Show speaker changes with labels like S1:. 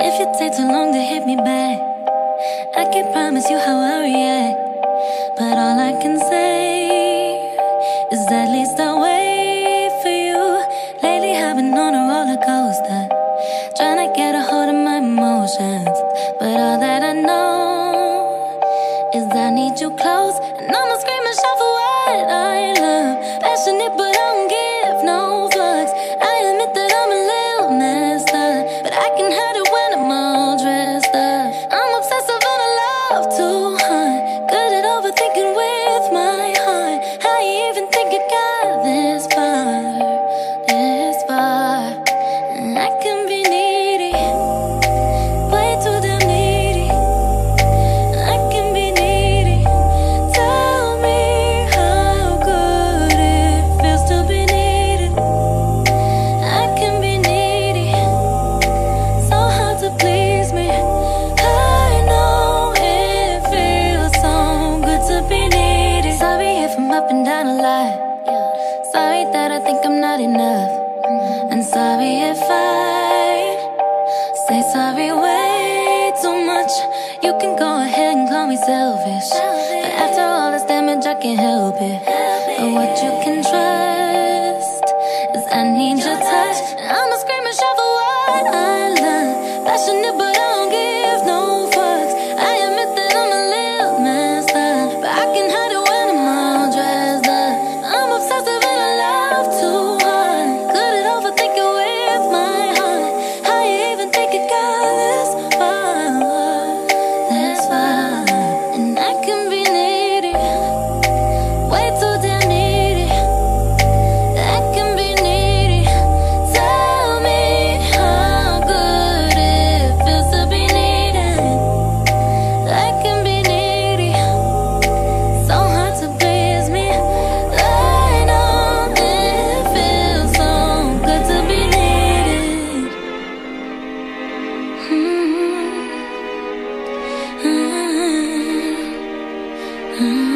S1: If it takes too long to hit me back, I can't promise you how I react. But all I can say is at least I wait for you. Lately, I've been on a roller coaster, trying to get a hold of my emotions. But all that I know is I need you close, and I'ma scream and shout for what I love. Passionate, but up and down a lot. Sorry that I think I'm not enough. And sorry if I say sorry way too much. You can go ahead and call me selfish. But after all this damage, I can't help it. But what you can trust is I need your touch. I'ma scream and shout for what? Mm-hmm.